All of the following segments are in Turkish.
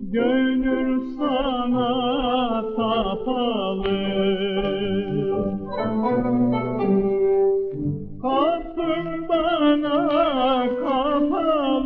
Gönül sana tapalı.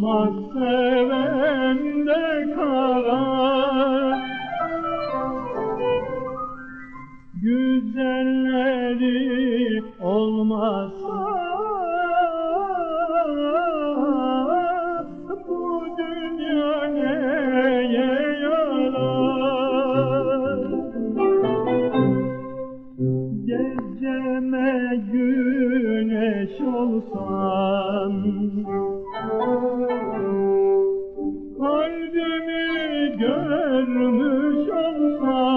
my face. olsan. Kalbimi görmüş olsan.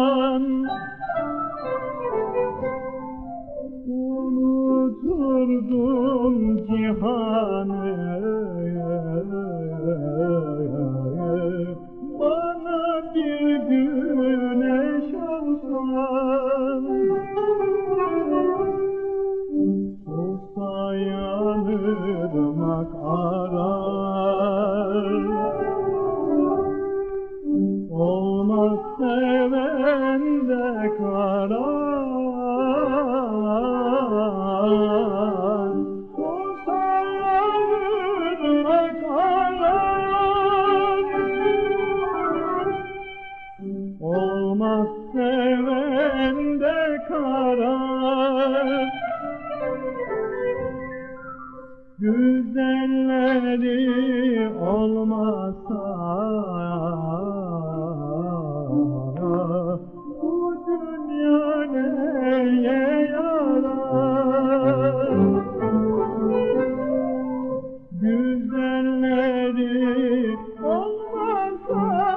seven de Güzelleri olmasa Bu dünya neye yarar? Güzelleri olmasa